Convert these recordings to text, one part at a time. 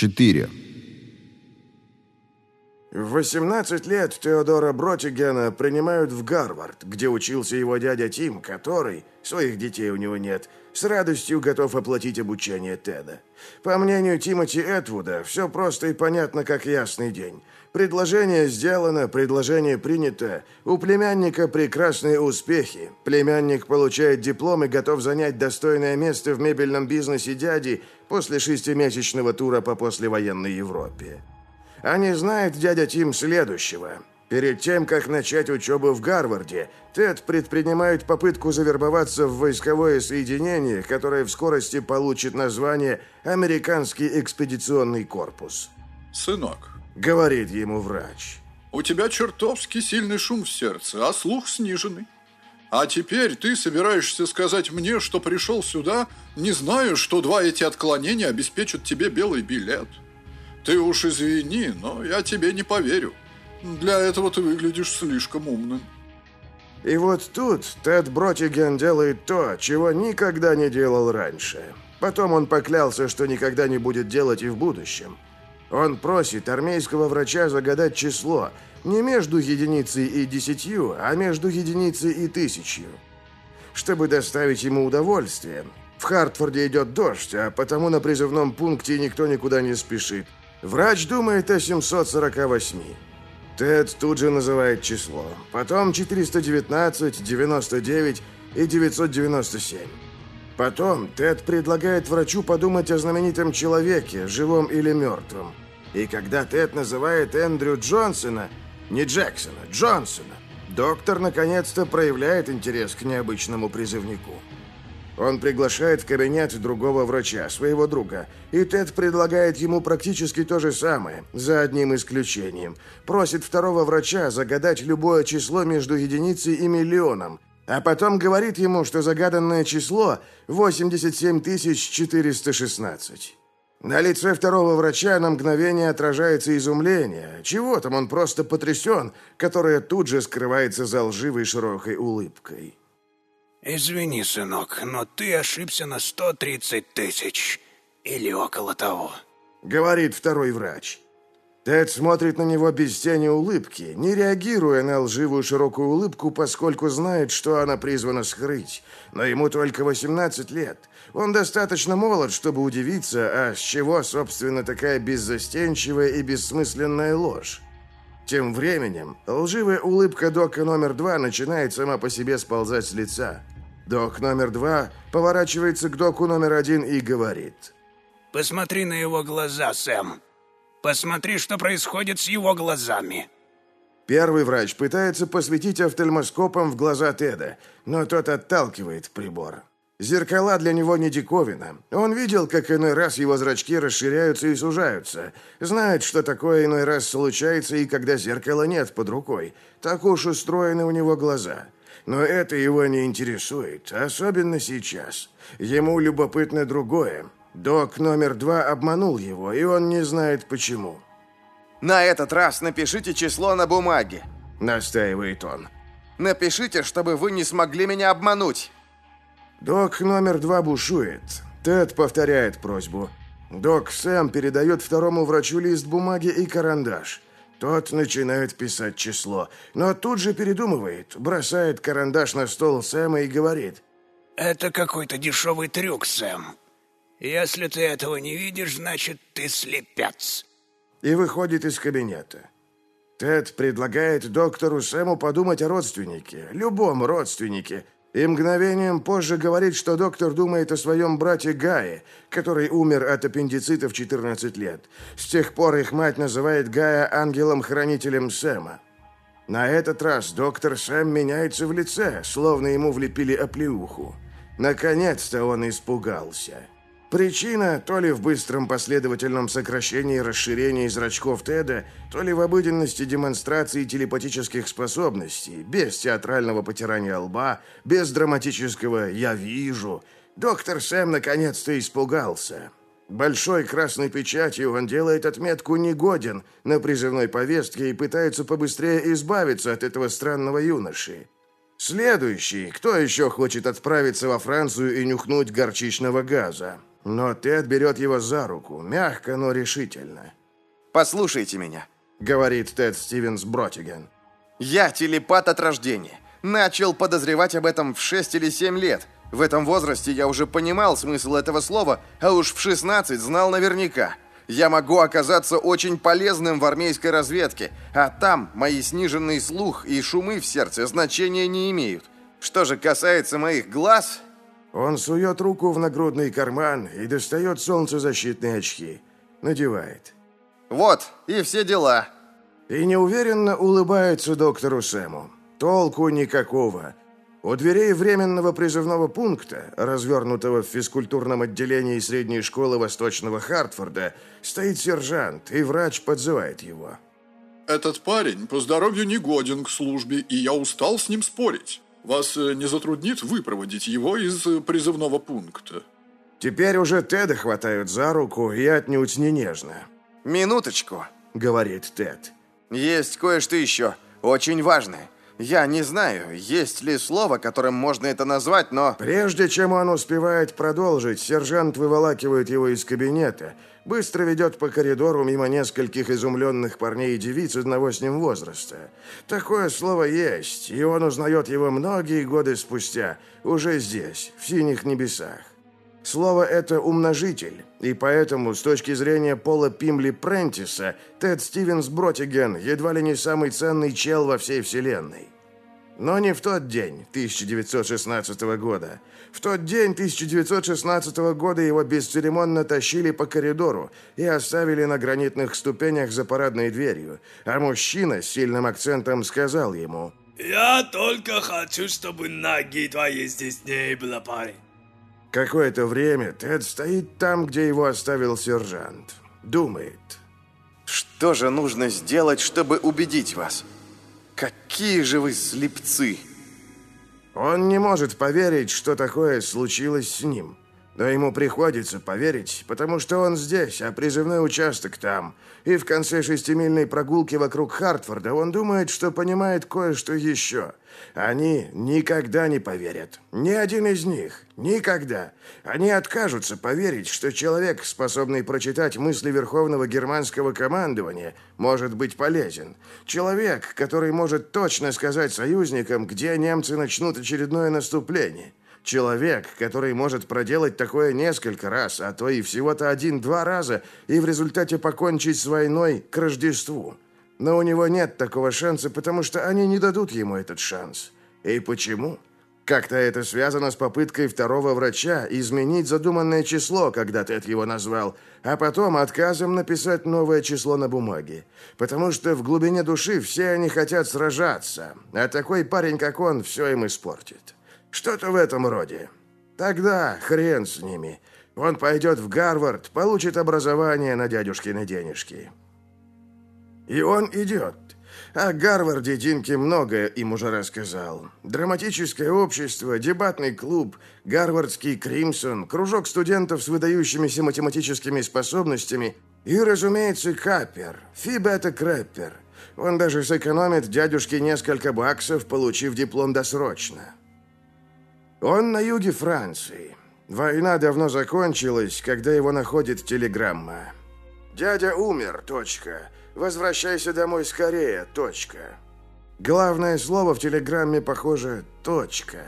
4. В 18 лет Теодора Бротигена принимают в Гарвард, где учился его дядя Тим, который, своих детей у него нет, с радостью готов оплатить обучение Теда. По мнению Тимоти Этвуда, все просто и понятно, как ясный день. Предложение сделано, предложение принято. У племянника прекрасные успехи. Племянник получает диплом и готов занять достойное место в мебельном бизнесе дяди после шестимесячного тура по послевоенной Европе. А не знает дядя Тим следующего. Перед тем, как начать учебу в Гарварде, Тед предпринимает попытку завербоваться в войсковое соединение, которое в скорости получит название «Американский экспедиционный корпус». «Сынок», — говорит ему врач, «у тебя чертовски сильный шум в сердце, а слух сниженный. А теперь ты собираешься сказать мне, что пришел сюда, не зная, что два эти отклонения обеспечат тебе белый билет». Ты уж извини, но я тебе не поверю. Для этого ты выглядишь слишком умным. И вот тут Тед Бротиген делает то, чего никогда не делал раньше. Потом он поклялся, что никогда не будет делать и в будущем. Он просит армейского врача загадать число не между единицей и десятью, а между единицей и тысячью. Чтобы доставить ему удовольствие. В Хартфорде идет дождь, а потому на призывном пункте никто никуда не спешит. Врач думает о 748. Тед тут же называет число. Потом 419, 99 и 997. Потом Тед предлагает врачу подумать о знаменитом человеке, живом или мертвом. И когда Тед называет Эндрю Джонсона, не Джексона, Джонсона, доктор наконец-то проявляет интерес к необычному призывнику. Он приглашает в кабинет другого врача, своего друга, и Тед предлагает ему практически то же самое, за одним исключением. Просит второго врача загадать любое число между единицей и миллионом, а потом говорит ему, что загаданное число 87 416. На лице второго врача на мгновение отражается изумление. Чего там, он просто потрясен, которое тут же скрывается за лживой широкой улыбкой. «Извини, сынок, но ты ошибся на 130 тысяч. Или около того», — говорит второй врач. Тед смотрит на него без тени улыбки, не реагируя на лживую широкую улыбку, поскольку знает, что она призвана скрыть. Но ему только 18 лет. Он достаточно молод, чтобы удивиться, а с чего, собственно, такая беззастенчивая и бессмысленная ложь. Тем временем лживая улыбка Дока номер два начинает сама по себе сползать с лица. Док номер два поворачивается к доку номер один и говорит. «Посмотри на его глаза, Сэм. Посмотри, что происходит с его глазами». Первый врач пытается посветить офтальмоскопом в глаза Теда, но тот отталкивает прибор. Зеркала для него не диковина. Он видел, как иной раз его зрачки расширяются и сужаются. Знает, что такое иной раз случается, и когда зеркала нет под рукой. Так уж устроены у него глаза. Но это его не интересует, особенно сейчас. Ему любопытно другое. Док номер два обманул его, и он не знает почему. «На этот раз напишите число на бумаге», — настаивает он. «Напишите, чтобы вы не смогли меня обмануть». Док номер два бушует. Тед повторяет просьбу. Док Сэм передает второму врачу лист бумаги и карандаш. Тот начинает писать число, но тут же передумывает, бросает карандаш на стол Сэма и говорит. «Это какой-то дешевый трюк, Сэм. Если ты этого не видишь, значит, ты слепец». И выходит из кабинета. Тед предлагает доктору Сэму подумать о родственнике, любом родственнике, и мгновением позже говорит, что доктор думает о своем брате Гае, который умер от аппендицита в 14 лет. С тех пор их мать называет Гая ангелом-хранителем Сэма. На этот раз доктор Сэм меняется в лице, словно ему влепили оплеуху. Наконец-то он испугался. Причина то ли в быстром последовательном сокращении и расширении зрачков Теда, то ли в обыденности демонстрации телепатических способностей, без театрального потирания лба, без драматического «я вижу». Доктор Сэм наконец-то испугался. Большой красной печатью он делает отметку «негоден» на призывной повестке и пытается побыстрее избавиться от этого странного юноши. Следующий, кто еще хочет отправиться во Францию и нюхнуть горчичного газа? Но Тед берет его за руку, мягко, но решительно. «Послушайте меня», — говорит Тед Стивенс Бротиген. «Я телепат от рождения. Начал подозревать об этом в 6 или 7 лет. В этом возрасте я уже понимал смысл этого слова, а уж в 16 знал наверняка. Я могу оказаться очень полезным в армейской разведке, а там мои сниженный слух и шумы в сердце значения не имеют. Что же касается моих глаз, он сует руку в нагрудный карман и достает солнцезащитные очки. Надевает. «Вот, и все дела». И неуверенно улыбается доктору Сэму. Толку никакого. У дверей временного призывного пункта, развернутого в физкультурном отделении средней школы Восточного Хартфорда, стоит сержант, и врач подзывает его. «Этот парень по здоровью не годен к службе, и я устал с ним спорить. Вас э, не затруднит выпроводить его из э, призывного пункта?» Теперь уже Теда хватают за руку и отнюдь не нежно. «Минуточку», — говорит Тед. «Есть кое-что еще, очень важное. Я не знаю, есть ли слово, которым можно это назвать, но...» Прежде чем он успевает продолжить, сержант выволакивает его из кабинета — Быстро ведет по коридору мимо нескольких изумленных парней и девиц одного с ним возраста. Такое слово есть, и он узнает его многие годы спустя, уже здесь, в синих небесах. Слово это умножитель, и поэтому, с точки зрения Пола Пимли Прентиса, Тед Стивенс Бротиген едва ли не самый ценный чел во всей вселенной. Но не в тот день, 1916 года. В тот день 1916 года его бесцеремонно тащили по коридору и оставили на гранитных ступенях за парадной дверью, а мужчина с сильным акцентом сказал ему «Я только хочу, чтобы ноги твоей здесь не было, парень». Какое-то время Тед стоит там, где его оставил сержант. Думает. «Что же нужно сделать, чтобы убедить вас? Какие же вы слепцы!» Он не может поверить, что такое случилось с ним. Но ему приходится поверить, потому что он здесь, а призывной участок там. И в конце шестимильной прогулки вокруг Хартфорда он думает, что понимает кое-что еще. Они никогда не поверят. Ни один из них. Никогда. Они откажутся поверить, что человек, способный прочитать мысли Верховного Германского командования, может быть полезен. Человек, который может точно сказать союзникам, где немцы начнут очередное наступление. Человек, который может проделать такое несколько раз, а то и всего-то один-два раза, и в результате покончить с войной к Рождеству. Но у него нет такого шанса, потому что они не дадут ему этот шанс. И почему? Как-то это связано с попыткой второго врача изменить задуманное число, когда Тед его назвал, а потом отказом написать новое число на бумаге. Потому что в глубине души все они хотят сражаться, а такой парень, как он, все им испортит. Что-то в этом роде. Тогда хрен с ними. Он пойдет в Гарвард, получит образование на дядюшкины денежки. И он идет. О Гарварде Динки многое им уже рассказал. Драматическое общество, дебатный клуб, Гарвардский Кримсон, кружок студентов с выдающимися математическими способностями и, разумеется, Каппер, Фибета Крэппер. Он даже сэкономит дядюшке несколько баксов, получив диплом досрочно. Он на юге Франции. Война давно закончилась, когда его находит телеграмма. «Дядя умер. Точка. Возвращайся домой скорее. Точка». Главное слово в телеграмме, похоже, «точка».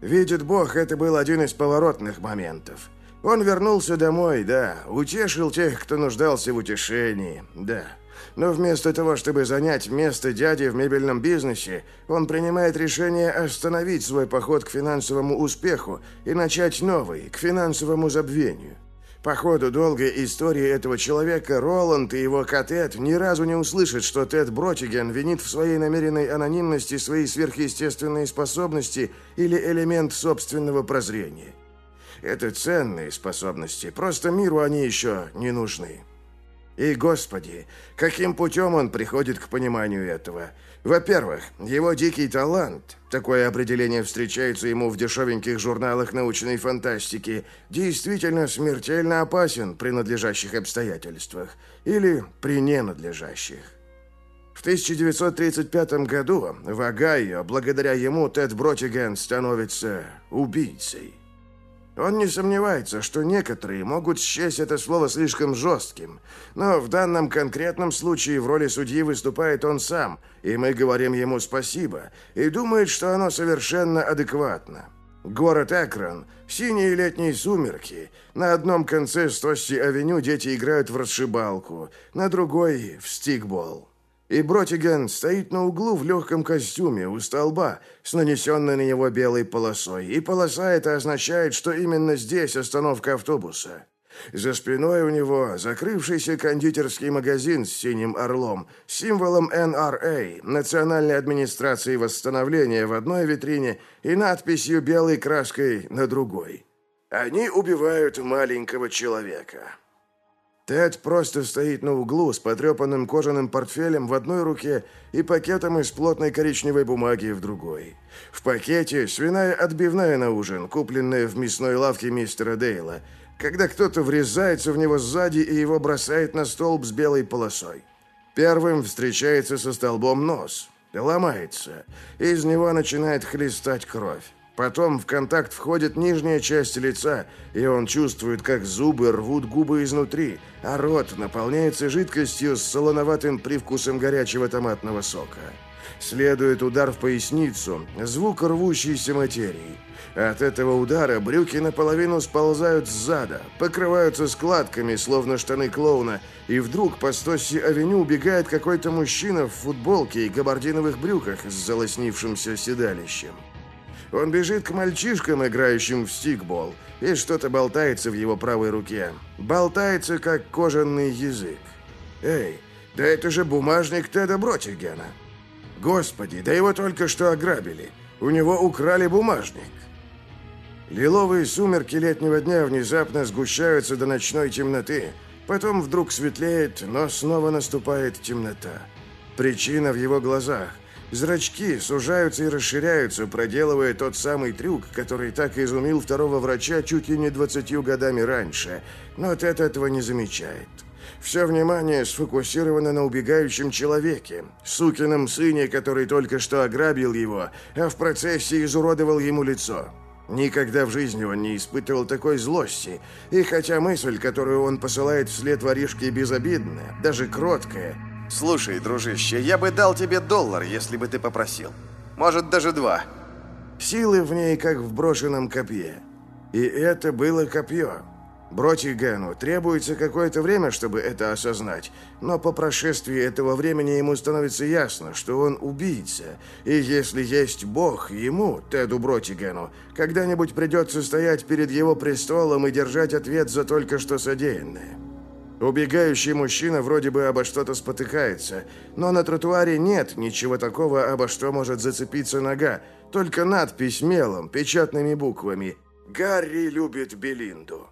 Видит Бог, это был один из поворотных моментов. Он вернулся домой, да, утешил тех, кто нуждался в утешении, да. Но вместо того, чтобы занять место дяди в мебельном бизнесе, он принимает решение остановить свой поход к финансовому успеху и начать новый, к финансовому забвению. По ходу долгой истории этого человека Роланд и его Катет ни разу не услышат, что Тед Бротиген винит в своей намеренной анонимности свои сверхъестественные способности или элемент собственного прозрения. Это ценные способности, просто миру они еще не нужны. И, Господи, каким путем он приходит к пониманию этого? Во-первых, его дикий талант, такое определение встречается ему в дешевеньких журналах научной фантастики, действительно смертельно опасен при надлежащих обстоятельствах или при ненадлежащих. В 1935 году в Огайо, благодаря ему, Тед Бротиген становится убийцей. Он не сомневается, что некоторые могут счесть это слово слишком жестким, но в данном конкретном случае в роли судьи выступает он сам, и мы говорим ему спасибо, и думает, что оно совершенно адекватно. Город Экран, синие летние сумерки. На одном конце Стосси-авеню дети играют в расшибалку, на другой — в стикбол. И Бротиген стоит на углу в легком костюме у столба с нанесенной на него белой полосой, и полоса это означает, что именно здесь остановка автобуса. За спиной у него закрывшийся кондитерский магазин с синим орлом, символом NRA, Национальной администрации восстановления в одной витрине и надписью белой краской на другой. Они убивают маленького человека. Тед просто стоит на углу с потрепанным кожаным портфелем в одной руке и пакетом из плотной коричневой бумаги в другой. В пакете свиная отбивная на ужин, купленная в мясной лавке мистера Дейла, когда кто-то врезается в него сзади и его бросает на столб с белой полосой. Первым встречается со столбом нос, ломается, из него начинает хлестать кровь. Потом в контакт входит нижняя часть лица, и он чувствует, как зубы рвут губы изнутри, а рот наполняется жидкостью с солоноватым привкусом горячего томатного сока. Следует удар в поясницу, звук рвущейся материи. От этого удара брюки наполовину сползают сзада, покрываются складками, словно штаны клоуна, и вдруг по Стосси-авеню убегает какой-то мужчина в футболке и габардиновых брюках с залоснившимся седалищем. Он бежит к мальчишкам, играющим в стикбол, и что-то болтается в его правой руке. Болтается, как кожаный язык. Эй, да это же бумажник Теда Бротигена. Господи, да его только что ограбили. У него украли бумажник. Лиловые сумерки летнего дня внезапно сгущаются до ночной темноты. Потом вдруг светлеет, но снова наступает темнота. Причина в его глазах – Зрачки сужаются и расширяются, проделывая тот самый трюк, который так изумил второго врача чуть ли не двадцатью годами раньше. Но Тед этого не замечает. Все внимание сфокусировано на убегающем человеке, сукином сыне, который только что ограбил его, а в процессе изуродовал ему лицо. Никогда в жизни он не испытывал такой злости, и хотя мысль, которую он посылает вслед воришке, безобидная, даже кроткая, Слушай, дружище, я бы дал тебе доллар, если бы ты попросил. Может, даже два. Силы в ней, как в брошенном копье. И это было копье. Бротигану требуется какое-то время, чтобы это осознать, но по прошествии этого времени ему становится ясно, что он убийца, и если есть Бог, ему, Теду Бротигану, когда-нибудь придется стоять перед его престолом и держать ответ за только что содеянное. Убегающий мужчина вроде бы обо что-то спотыкается, но на тротуаре нет ничего такого, обо что может зацепиться нога, только надпись мелом, печатными буквами «Гарри любит Белинду».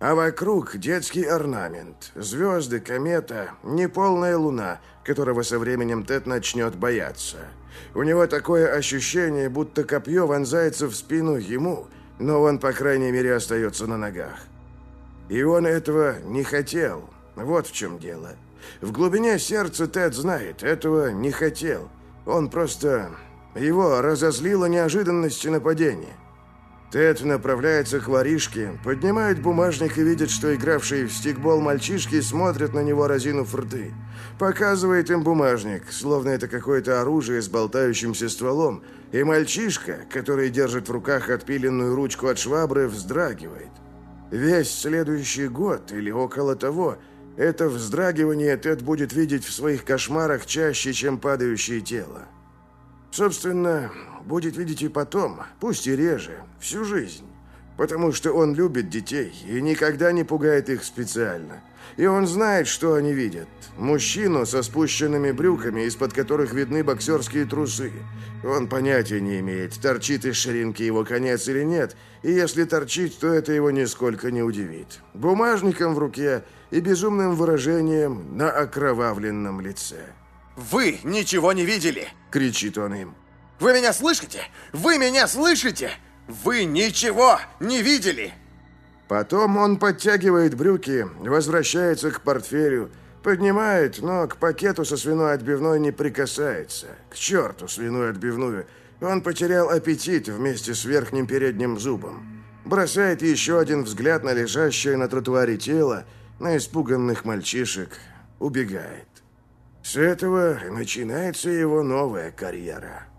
А вокруг детский орнамент, звезды, комета, неполная луна, которого со временем Тед начнет бояться. У него такое ощущение, будто копье вонзается в спину ему, но он, по крайней мере, остается на ногах. И он этого не хотел. Вот в чем дело. В глубине сердца Тед знает, этого не хотел. Он просто... Его разозлила неожиданность нападения. Тед направляется к воришке, поднимает бумажник и видит, что игравшие в стикбол мальчишки смотрят на него, разинув рты. Показывает им бумажник, словно это какое-то оружие с болтающимся стволом, и мальчишка, который держит в руках отпиленную ручку от швабры, вздрагивает. Весь следующий год или около того это вздрагивание Тед будет видеть в своих кошмарах чаще, чем падающее тело. Собственно, будет видеть и потом, пусть и реже, всю жизнь. Потому что он любит детей и никогда не пугает их специально. И он знает, что они видят. Мужчину со спущенными брюками, из-под которых видны боксерские трусы. Он понятия не имеет, торчит из ширинки его конец или нет, и если торчит, то это его нисколько не удивит. Бумажником в руке и безумным выражением на окровавленном лице. «Вы ничего не видели!» — кричит он им. «Вы меня слышите? Вы меня слышите? Вы ничего не видели!» Потом он подтягивает брюки, возвращается к портфелю, поднимает, но к пакету со свиной отбивной не прикасается. К черту свиную отбивную. Он потерял аппетит вместе с верхним передним зубом. бросает еще один взгляд на лежащее на тротуаре тело, на испуганных мальчишек, убегает. С этого начинается его новая карьера.